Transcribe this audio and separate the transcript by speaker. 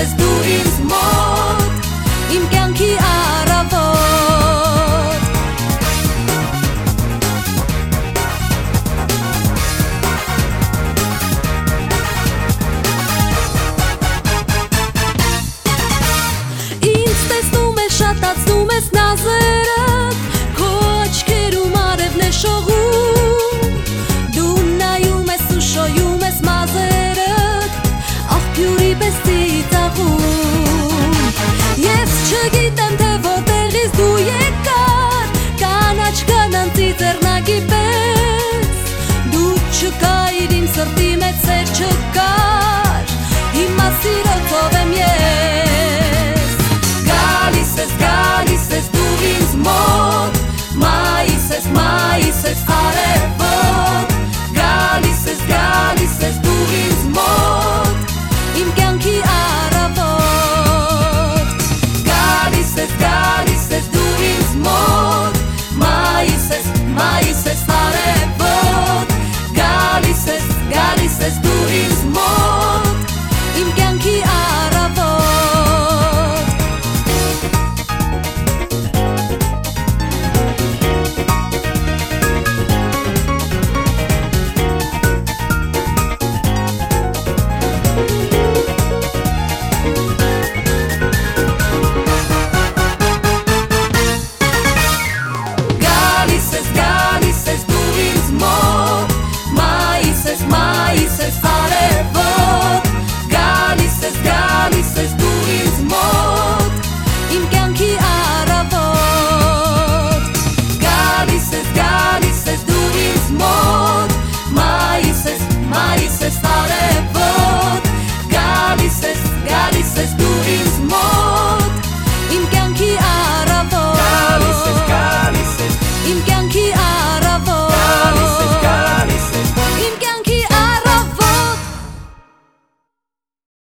Speaker 1: ես դու ինձ մոտ իմ կյանքի առավոտ Ինձ տեսնում ես շատացնում ես նազը